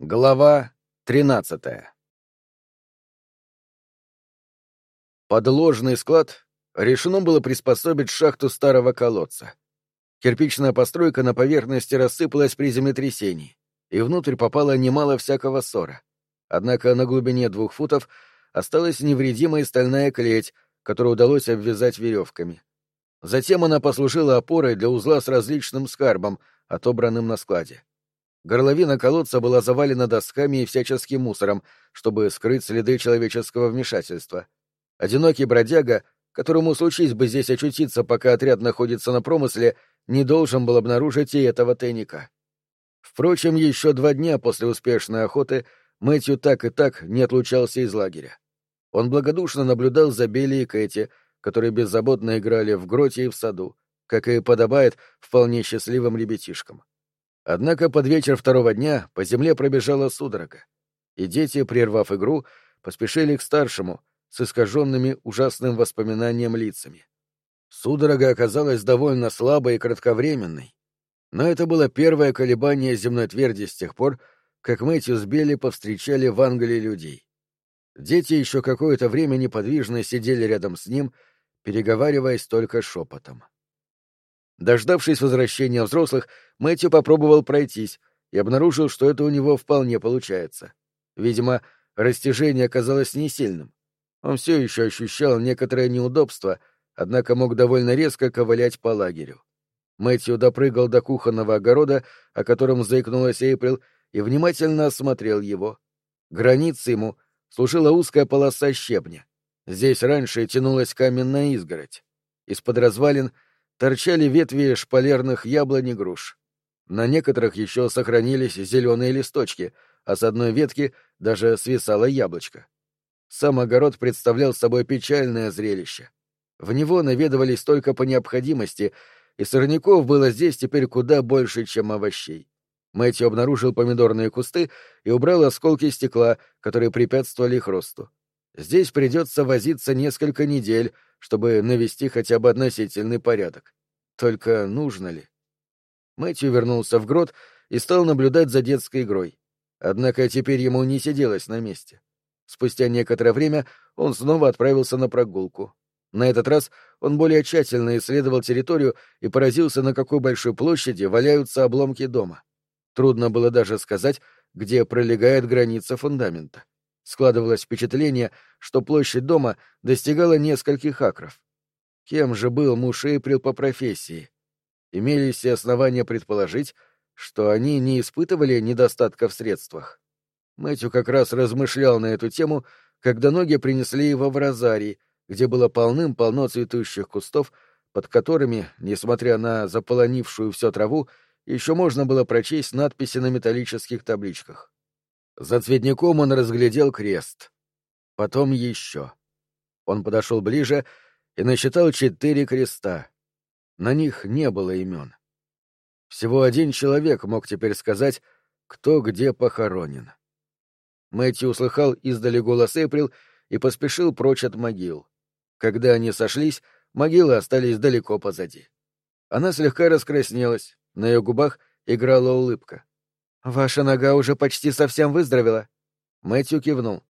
Глава 13 Под ложный склад решено было приспособить шахту старого колодца. Кирпичная постройка на поверхности рассыпалась при землетрясении, и внутрь попало немало всякого ссора. Однако на глубине двух футов осталась невредимая стальная клеть, которую удалось обвязать веревками. Затем она послужила опорой для узла с различным скарбом, отобранным на складе. Горловина колодца была завалена досками и всяческим мусором, чтобы скрыть следы человеческого вмешательства. Одинокий бродяга, которому случись бы здесь очутиться, пока отряд находится на промысле, не должен был обнаружить и этого тайника. Впрочем, еще два дня после успешной охоты Мэтью так и так не отлучался из лагеря. Он благодушно наблюдал за Билли и Кэти, которые беззаботно играли в гроте и в саду, как и подобает вполне счастливым ребятишкам. Однако под вечер второго дня по земле пробежала судорога, и дети, прервав игру, поспешили к старшему, с искаженными ужасным воспоминанием лицами. Судорога оказалась довольно слабой и кратковременной, но это было первое колебание земной тверди с тех пор, как Мэтью с Белли повстречали в Англии людей. Дети еще какое-то время неподвижно сидели рядом с ним, переговариваясь только шепотом. Дождавшись возвращения взрослых, Мэтью попробовал пройтись и обнаружил, что это у него вполне получается. Видимо, растяжение оказалось не сильным. Он все еще ощущал некоторое неудобство, однако мог довольно резко ковылять по лагерю. Мэтью допрыгал до кухонного огорода, о котором заикнулась Эйприл, и внимательно осмотрел его. Границей ему служила узкая полоса щебня. Здесь раньше тянулась каменная изгородь. Из-под развалин — торчали ветви шпалерных яблонь и груш. На некоторых еще сохранились зеленые листочки, а с одной ветки даже свисало яблочко. Сам огород представлял собой печальное зрелище. В него наведывались только по необходимости, и сорняков было здесь теперь куда больше, чем овощей. Мэтью обнаружил помидорные кусты и убрал осколки стекла, которые препятствовали их росту. Здесь придется возиться несколько недель, чтобы навести хотя бы относительный порядок. Только нужно ли? Мэтью вернулся в грот и стал наблюдать за детской игрой. Однако теперь ему не сиделось на месте. Спустя некоторое время он снова отправился на прогулку. На этот раз он более тщательно исследовал территорию и поразился, на какой большой площади валяются обломки дома. Трудно было даже сказать, где пролегает граница фундамента складывалось впечатление, что площадь дома достигала нескольких акров. Кем же был муж Эйприл по профессии? Имелись все основания предположить, что они не испытывали недостатка в средствах. Мэтью как раз размышлял на эту тему, когда ноги принесли его в розарий, где было полным-полно цветущих кустов, под которыми, несмотря на заполонившую всю траву, еще можно было прочесть надписи на металлических табличках. За цветником он разглядел крест. Потом еще. Он подошел ближе и насчитал четыре креста. На них не было имен. Всего один человек мог теперь сказать, кто где похоронен. Мэтью услыхал издали голос Эприл и поспешил прочь от могил. Когда они сошлись, могилы остались далеко позади. Она слегка раскраснелась, на ее губах играла улыбка. «Ваша нога уже почти совсем выздоровела?» Мэтью кивнул.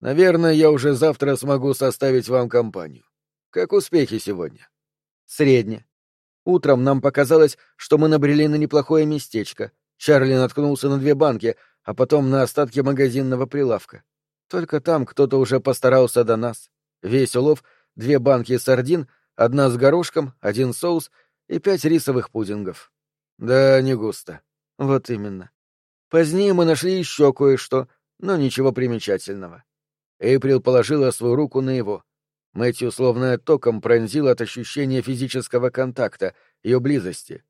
«Наверное, я уже завтра смогу составить вам компанию. Как успехи сегодня?» «Средне. Утром нам показалось, что мы набрели на неплохое местечко. Чарли наткнулся на две банки, а потом на остатки магазинного прилавка. Только там кто-то уже постарался до нас. Весь улов — две банки сардин, одна с горошком, один соус и пять рисовых пудингов. Да, не густо. Вот именно. Позднее мы нашли еще кое-что, но ничего примечательного. Эйприл положила свою руку на его. Мэтью словно током пронзил от ощущения физического контакта, ее близости.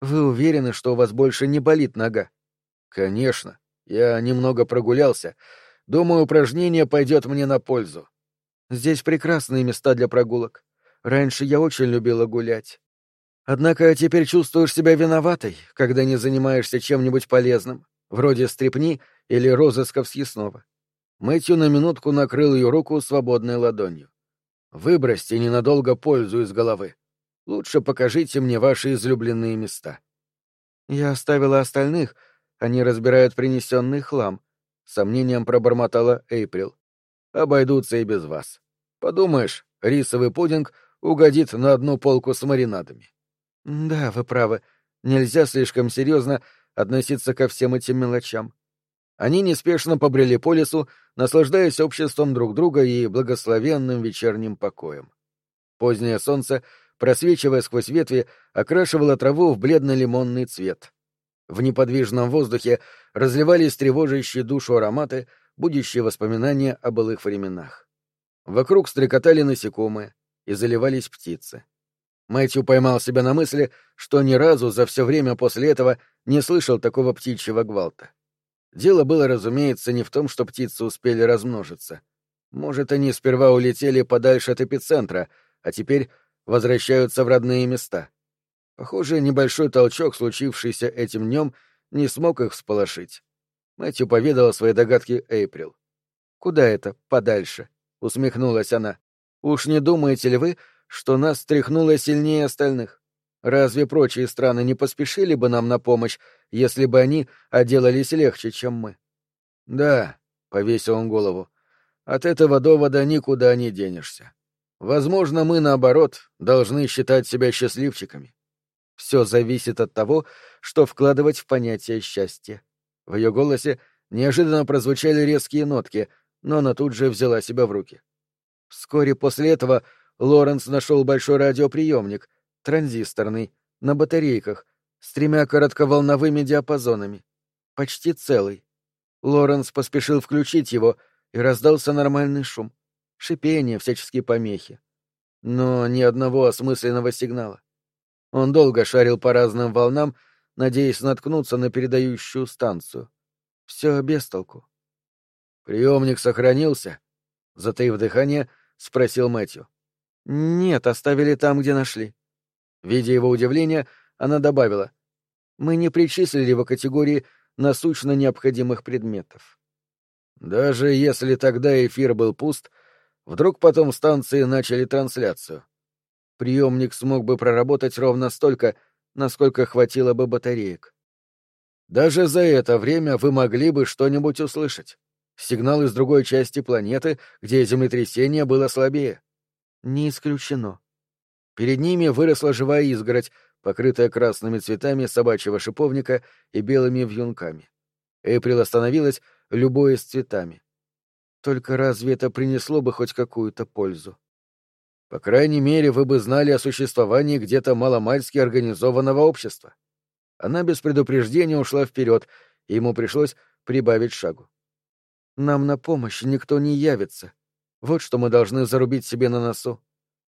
«Вы уверены, что у вас больше не болит нога?» «Конечно. Я немного прогулялся. Думаю, упражнение пойдет мне на пользу». «Здесь прекрасные места для прогулок. Раньше я очень любила гулять. Однако теперь чувствуешь себя виноватой, когда не занимаешься чем-нибудь полезным вроде стрепни или розысков съестного. Мэтью на минутку накрыл ее руку свободной ладонью. «Выбросьте ненадолго пользу из головы. Лучше покажите мне ваши излюбленные места». «Я оставила остальных, Они разбирают принесенный хлам. Сомнением пробормотала Эйприл. Обойдутся и без вас. Подумаешь, рисовый пудинг угодит на одну полку с маринадами. Да, вы правы. Нельзя слишком серьезно относиться ко всем этим мелочам. Они неспешно побрели по лесу, наслаждаясь обществом друг друга и благословенным вечерним покоем. Позднее солнце, просвечивая сквозь ветви, окрашивало траву в бледно-лимонный цвет. В неподвижном воздухе разливались тревожащие душу ароматы, будущие воспоминания о былых временах. Вокруг стрекотали насекомые и заливались птицы. Мэтью поймал себя на мысли, что ни разу за все время после этого не слышал такого птичьего гвалта. Дело было, разумеется, не в том, что птицы успели размножиться. Может, они сперва улетели подальше от эпицентра, а теперь возвращаются в родные места. Похоже, небольшой толчок, случившийся этим днем, не смог их всполошить. Мэтью поведала свои догадки Эйприл. «Куда это? Подальше?» — усмехнулась она. «Уж не думаете ли вы, что нас стряхнуло сильнее остальных? Разве прочие страны не поспешили бы нам на помощь, если бы они отделались легче, чем мы? Да, — повесил он голову, — от этого довода никуда не денешься. Возможно, мы, наоборот, должны считать себя счастливчиками. Все зависит от того, что вкладывать в понятие счастья. В ее голосе неожиданно прозвучали резкие нотки, но она тут же взяла себя в руки. Вскоре после этого Лоренс нашел большой радиоприемник, транзисторный, на батарейках, с тремя коротковолновыми диапазонами. Почти целый. Лоренс поспешил включить его, и раздался нормальный шум. Шипение, всяческие помехи. Но ни одного осмысленного сигнала. Он долго шарил по разным волнам, надеясь наткнуться на передающую станцию. Все без толку. «Приемник сохранился?» — затаив дыхание, спросил Мэтью. «Нет, оставили там, где нашли». Видя его удивление, она добавила. «Мы не причислили его категории насущно необходимых предметов». Даже если тогда эфир был пуст, вдруг потом станции начали трансляцию. Приемник смог бы проработать ровно столько, насколько хватило бы батареек. Даже за это время вы могли бы что-нибудь услышать. Сигнал из другой части планеты, где землетрясение было слабее. Не исключено. Перед ними выросла живая изгородь, покрытая красными цветами собачьего шиповника и белыми вьюнками. Эйприл остановилась, любое с цветами. Только разве это принесло бы хоть какую-то пользу? По крайней мере, вы бы знали о существовании где-то маломальски организованного общества. Она без предупреждения ушла вперед, и ему пришлось прибавить шагу. Нам на помощь никто не явится. Вот что мы должны зарубить себе на носу.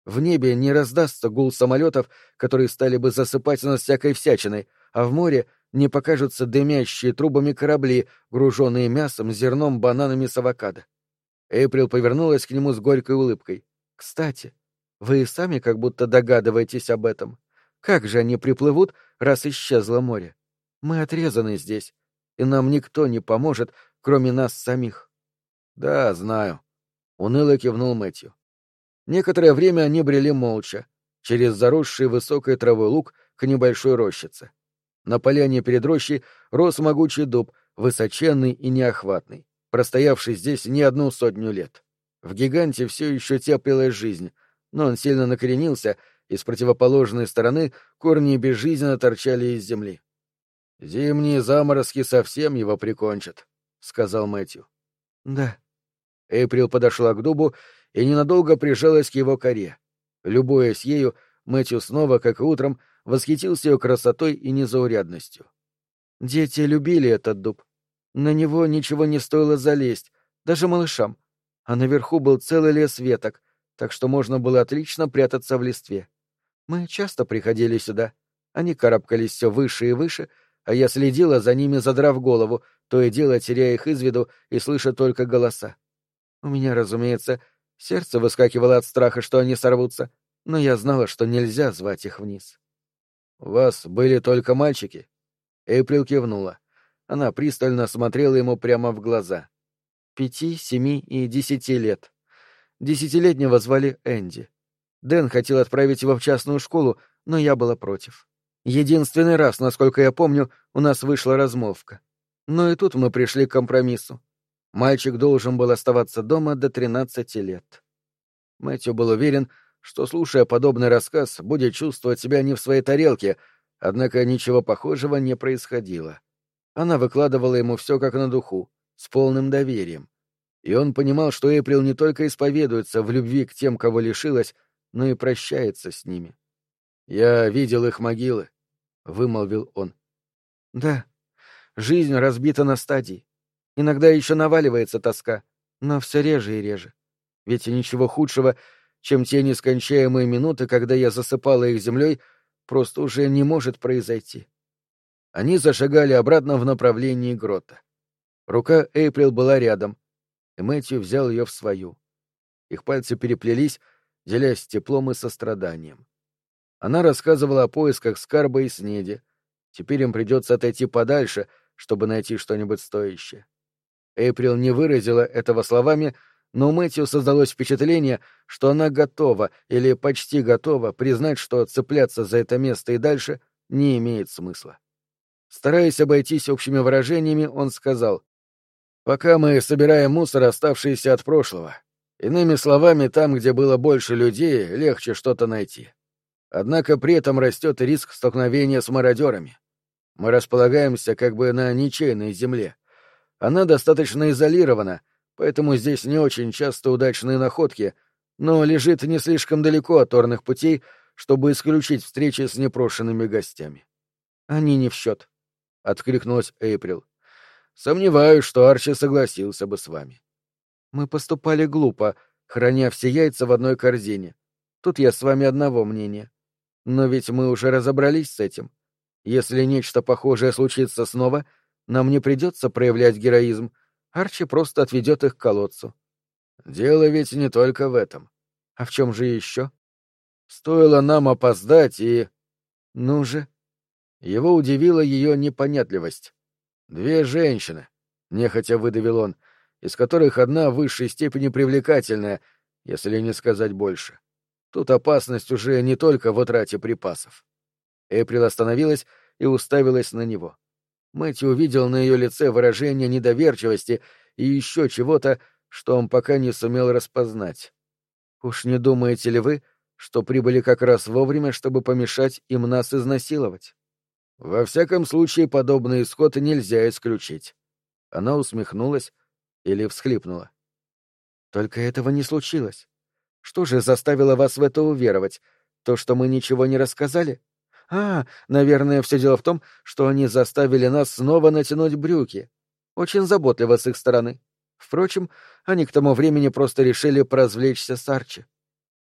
В небе не раздастся гул самолетов, которые стали бы засыпать нас всякой всячиной, а в море не покажутся дымящие трубами корабли, груженные мясом, зерном, бананами с авокадо. Эйприл повернулась к нему с горькой улыбкой. «Кстати, вы и сами как будто догадываетесь об этом. Как же они приплывут, раз исчезло море? Мы отрезаны здесь, и нам никто не поможет, кроме нас самих». «Да, знаю», — уныло кивнул Мэтью. Некоторое время они брели молча, через заросший высокой травой луг к небольшой рощице. На поляне перед рощей рос могучий дуб, высоченный и неохватный, простоявший здесь не одну сотню лет. В гиганте все еще теплилась жизнь, но он сильно накоренился, и с противоположной стороны корни безжизненно торчали из земли. «Зимние заморозки совсем его прикончат», — сказал Мэтью. «Да». Эйприл подошла к дубу и ненадолго прижалась к его коре. Любуясь ею, Мэтью снова, как и утром, восхитился ее красотой и незаурядностью. Дети любили этот дуб. На него ничего не стоило залезть, даже малышам. А наверху был целый лес веток, так что можно было отлично прятаться в листве. Мы часто приходили сюда. Они карабкались все выше и выше, а я следила за ними, задрав голову, то и дело теряя их из виду и слыша только голоса. У меня, разумеется, Сердце выскакивало от страха, что они сорвутся, но я знала, что нельзя звать их вниз. «У вас были только мальчики?» Эйприл кивнула. Она пристально смотрела ему прямо в глаза. Пяти, семи и десяти лет. Десятилетнего звали Энди. Дэн хотел отправить его в частную школу, но я была против. Единственный раз, насколько я помню, у нас вышла размолвка. Но и тут мы пришли к компромиссу. Мальчик должен был оставаться дома до 13 лет. Мэтью был уверен, что, слушая подобный рассказ, будет чувствовать себя не в своей тарелке, однако ничего похожего не происходило. Она выкладывала ему все как на духу, с полным доверием. И он понимал, что Эйприл не только исповедуется в любви к тем, кого лишилась, но и прощается с ними. «Я видел их могилы», — вымолвил он. «Да, жизнь разбита на стадии. Иногда еще наваливается тоска, но все реже и реже. Ведь ничего худшего, чем те нескончаемые минуты, когда я засыпала их землей, просто уже не может произойти». Они зашагали обратно в направлении грота. Рука Эйприл была рядом, и Мэтью взял ее в свою. Их пальцы переплелись, делясь теплом и состраданием. Она рассказывала о поисках скарба и снеди. Теперь им придется отойти подальше, чтобы найти что-нибудь стоящее. Эйприл не выразила этого словами, но у Мэтью создалось впечатление, что она готова или почти готова признать, что цепляться за это место и дальше не имеет смысла. Стараясь обойтись общими выражениями, он сказал, «Пока мы собираем мусор, оставшийся от прошлого. Иными словами, там, где было больше людей, легче что-то найти. Однако при этом растет риск столкновения с мародерами. Мы располагаемся как бы на ничейной земле. Она достаточно изолирована, поэтому здесь не очень часто удачные находки, но лежит не слишком далеко от торных путей, чтобы исключить встречи с непрошенными гостями. Они не в счет. — откликнулась Эйприл. «Сомневаюсь, что Арчи согласился бы с вами». «Мы поступали глупо, храня все яйца в одной корзине. Тут я с вами одного мнения. Но ведь мы уже разобрались с этим. Если нечто похожее случится снова, нам не придется проявлять героизм. Арчи просто отведет их к колодцу». «Дело ведь не только в этом. А в чем же еще?» «Стоило нам опоздать и...» «Ну же, его удивила ее непонятливость. «Две женщины», — нехотя выдавил он, из которых одна в высшей степени привлекательная, если не сказать больше. Тут опасность уже не только в утрате припасов. Эприл остановилась и уставилась на него. Мэтью увидел на ее лице выражение недоверчивости и еще чего-то, что он пока не сумел распознать. «Уж не думаете ли вы, что прибыли как раз вовремя, чтобы помешать им нас изнасиловать?» Во всяком случае, подобный исход нельзя исключить. Она усмехнулась или всхлипнула. Только этого не случилось. Что же заставило вас в это уверовать? То, что мы ничего не рассказали? А, наверное, все дело в том, что они заставили нас снова натянуть брюки. Очень заботливо с их стороны. Впрочем, они к тому времени просто решили поразвлечься с Арчи.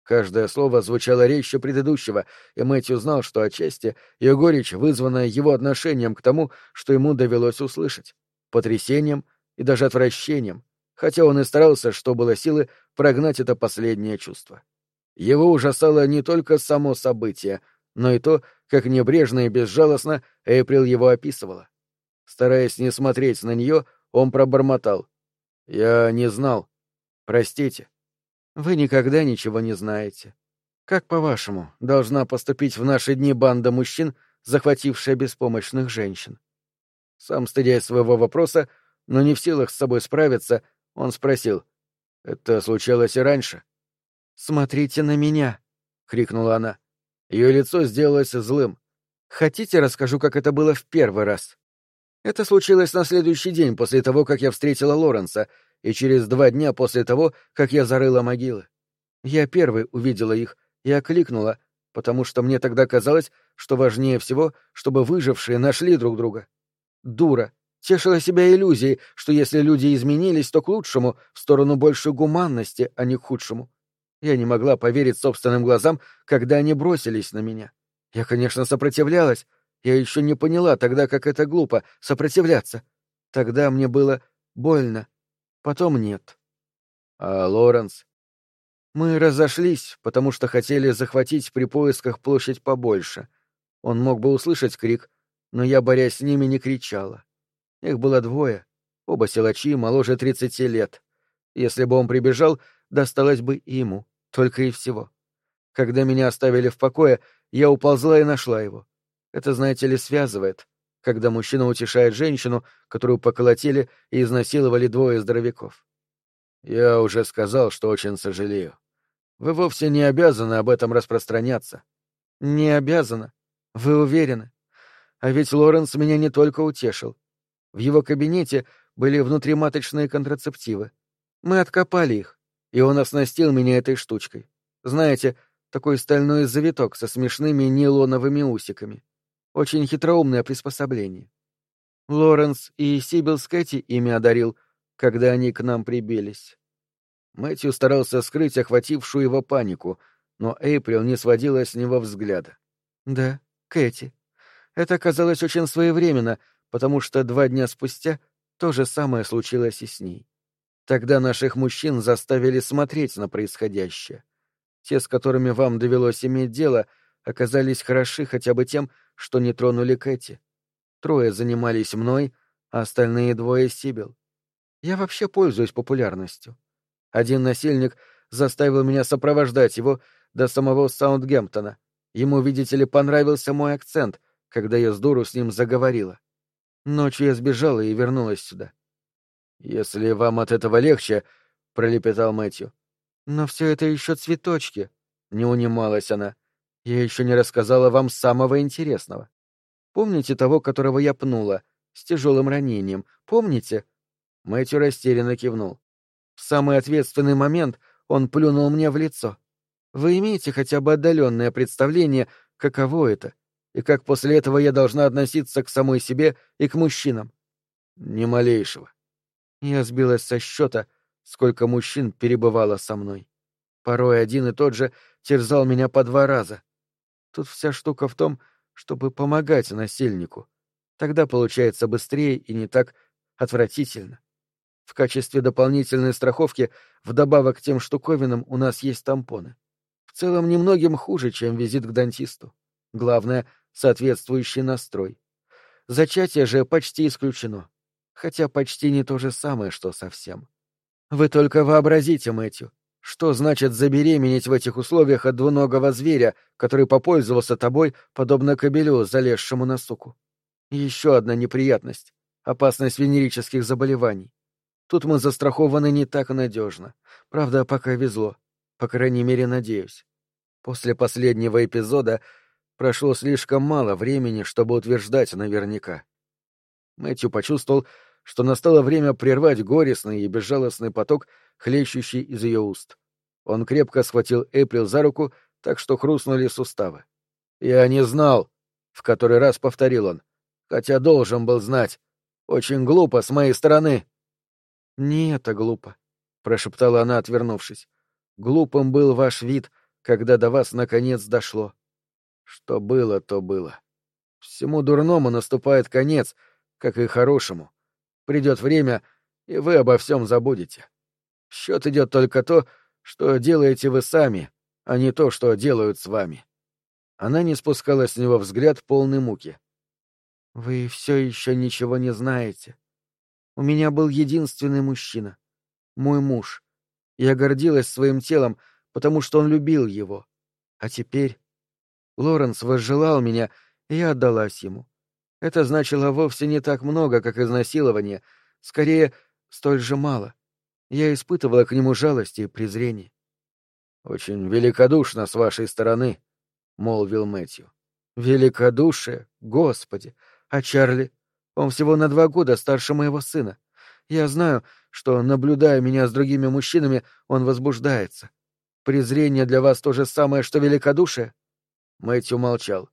Каждое слово звучало резче предыдущего, и Мэтью знал, что отчасти ее горечь вызвана его отношением к тому, что ему довелось услышать, потрясением и даже отвращением, хотя он и старался, что было силы, прогнать это последнее чувство. Его ужасало не только само событие, но и то, как небрежно и безжалостно Эйприл его описывала. Стараясь не смотреть на нее, он пробормотал. «Я не знал. Простите». Вы никогда ничего не знаете. Как, по-вашему, должна поступить в наши дни банда мужчин, захватившая беспомощных женщин? Сам стыдясь своего вопроса, но не в силах с собой справиться, он спросил. «Это случалось и раньше?» «Смотрите на меня!» — крикнула она. Ее лицо сделалось злым. «Хотите, расскажу, как это было в первый раз?» Это случилось на следующий день после того, как я встретила Лоренса, и через два дня после того, как я зарыла могилы. Я первый увидела их и окликнула, потому что мне тогда казалось, что важнее всего, чтобы выжившие нашли друг друга. Дура. Тешила себя иллюзией, что если люди изменились, то к лучшему, в сторону большей гуманности, а не к худшему. Я не могла поверить собственным глазам, когда они бросились на меня. Я, конечно, сопротивлялась. Я еще не поняла тогда, как это глупо — сопротивляться. Тогда мне было больно, потом нет. А Лоренс? Мы разошлись, потому что хотели захватить при поисках площадь побольше. Он мог бы услышать крик, но я, борясь с ними, не кричала. Их было двое, оба силачи, моложе тридцати лет. Если бы он прибежал, досталось бы и ему, только и всего. Когда меня оставили в покое, я уползла и нашла его. Это, знаете ли, связывает. когда мужчина утешает женщину, которую поколотили и изнасиловали двое здоровяков. Я уже сказал, что очень сожалею. Вы вовсе не обязаны об этом распространяться. Не обязана. Вы уверены? А ведь Лоренс меня не только утешил. В его кабинете были внутриматочные контрацептивы. Мы откопали их, и он оснастил меня этой штучкой. Знаете, такой стальной завиток со смешными нейлоновыми усиками. Очень хитроумное приспособление. Лоренс и Сибил Скэти ими одарил, когда они к нам прибились. Мэтью старался скрыть охватившую его панику, но Эйприл не сводила с него взгляда. «Да, Кэти. Это казалось очень своевременно, потому что два дня спустя то же самое случилось и с ней. Тогда наших мужчин заставили смотреть на происходящее. Те, с которыми вам довелось иметь дело, оказались хороши хотя бы тем, что не тронули Кэти. Трое занимались мной, а остальные двое — Сибил. Я вообще пользуюсь популярностью. Один насильник заставил меня сопровождать его до самого Саундгемптона. Ему, видите ли, понравился мой акцент, когда я с дуру с ним заговорила. Ночью я сбежала и вернулась сюда. «Если вам от этого легче», — пролепетал Мэтью. «Но все это еще цветочки», — не унималась она. «Я еще не рассказала вам самого интересного. Помните того, которого я пнула, с тяжелым ранением? Помните?» Мэтью растерянно кивнул. В самый ответственный момент он плюнул мне в лицо. Вы имеете хотя бы отдаленное представление, каково это, и как после этого я должна относиться к самой себе и к мужчинам? Ни малейшего. Я сбилась со счета, сколько мужчин перебывало со мной. Порой один и тот же терзал меня по два раза. Тут вся штука в том, чтобы помогать насильнику. Тогда получается быстрее и не так отвратительно. В качестве дополнительной страховки, вдобавок к тем штуковинам, у нас есть тампоны. В целом немногим хуже, чем визит к дантисту. Главное — соответствующий настрой. Зачатие же почти исключено. Хотя почти не то же самое, что совсем. Вы только вообразите, Мэтью, что значит забеременеть в этих условиях от двуногого зверя, который попользовался тобой, подобно кобелю, залезшему на суку? Еще одна неприятность — опасность венерических заболеваний. Тут мы застрахованы не так надежно. Правда, пока везло. По крайней мере, надеюсь. После последнего эпизода прошло слишком мало времени, чтобы утверждать наверняка. Мэтью почувствовал, что настало время прервать горестный и безжалостный поток, хлещущий из ее уст. Он крепко схватил Эприл за руку, так что хрустнули суставы. «Я не знал», — в который раз повторил он, — «хотя должен был знать. Очень глупо с моей стороны». «Не это глупо», — прошептала она, отвернувшись. «Глупым был ваш вид, когда до вас наконец дошло. Что было, то было. Всему дурному наступает конец, как и хорошему. Придет время, и вы обо всем забудете. Счет идет только то, что делаете вы сами, а не то, что делают с вами». Она не спускала с него взгляд полный муки. «Вы все еще ничего не знаете», у меня был единственный мужчина. Мой муж. Я гордилась своим телом, потому что он любил его. А теперь... Лоренс возжелал меня, и я отдалась ему. Это значило вовсе не так много, как изнасилование, скорее, столь же мало. Я испытывала к нему жалость и презрение. — Очень великодушно с вашей стороны, — молвил Мэтью. — Великодушие? Господи! А Чарли? Он всего на два года старше моего сына. Я знаю, что, наблюдая меня с другими мужчинами, он возбуждается. Презрение для вас то же самое, что великодушие?» Мэтью молчал.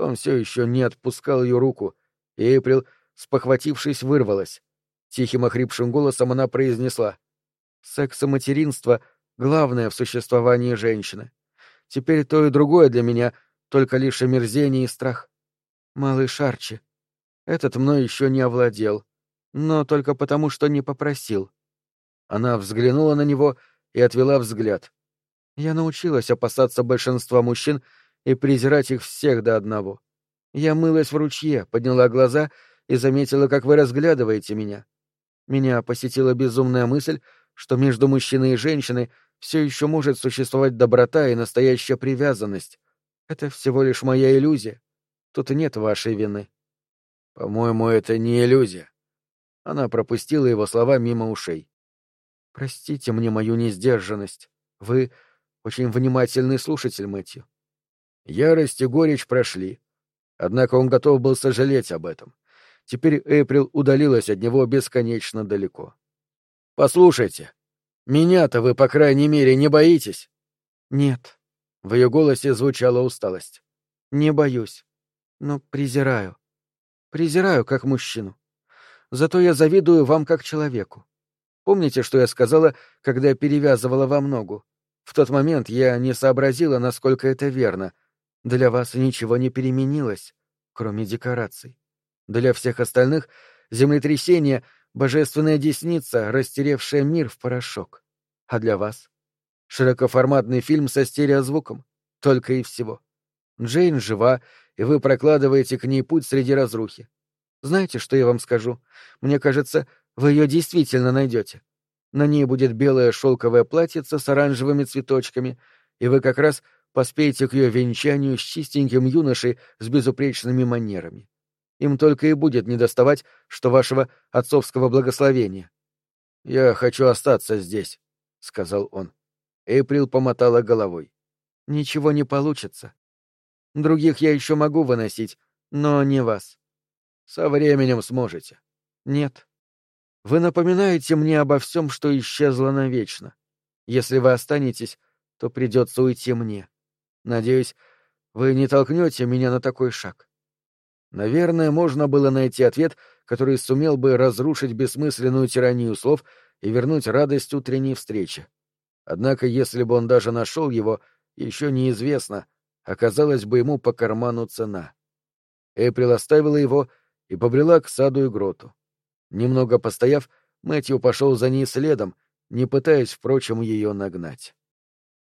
Он все еще не отпускал ее руку, и Эйприл, спохватившись, вырвалась. Тихим охрипшим голосом она произнесла. «Секс и материнство — главное в существовании женщины. Теперь то и другое для меня — только лишь омерзение и страх. Малыш Арчи, этот мной еще не овладел, но только потому, что не попросил. Она взглянула на него и отвела взгляд. Я научилась опасаться большинства мужчин и презирать их всех до одного. Я мылась в ручье, подняла глаза и заметила, как вы разглядываете меня. Меня посетила безумная мысль, что между мужчиной и женщиной все еще может существовать доброта и настоящая привязанность. Это всего лишь моя иллюзия. Тут нет вашей вины. По-моему, это не иллюзия. Она пропустила его слова мимо ушей. Простите мне мою несдержанность. Вы очень внимательный слушатель, Мэтью. Ярость и горечь прошли. Однако он готов был сожалеть об этом. Теперь Эйприл удалилась от него бесконечно далеко. «Послушайте, меня-то вы, по крайней мере, не боитесь?» «Нет». В ее голосе звучала усталость. «Не боюсь, но презираю. Презираю как мужчину. Зато я завидую вам как человеку. Помните, что я сказала, когда перевязывала вам ногу? В тот момент я не сообразила, насколько это верно. Для вас ничего не переменилось, кроме декораций. Для всех остальных землетрясение — божественная десница, растеревшая мир в порошок. А для вас — широкоформатный фильм со стереозвуком. Только и всего. Джейн жива, и вы прокладываете к ней путь среди разрухи. Знаете, что я вам скажу? Мне кажется, вы ее действительно найдете. На ней будет белое шелковое платьице с оранжевыми цветочками, и вы как раз поспеете к ее венчанию с чистеньким юношей с безупречными манерами. Им только и будет недоставать, что вашего отцовского благословения. — Я хочу остаться здесь, — сказал он. Эйприл помотала головой. — Ничего не получится. Других я еще могу выносить, но не вас. Со временем сможете. Нет. Вы напоминаете мне обо всем, что исчезло навечно. Если вы останетесь, то придется уйти мне. Надеюсь, вы не толкнете меня на такой шаг. Наверное, можно было найти ответ, который сумел бы разрушить бессмысленную тиранию слов и вернуть радость утренней встречи. Однако, если бы он даже нашел его, еще неизвестно, оказалась бы ему по карману цена. Эприл оставила его и побрела к саду и гроту. Немного постояв, Мэтью пошел за ней следом, не пытаясь, впрочем, ее нагнать.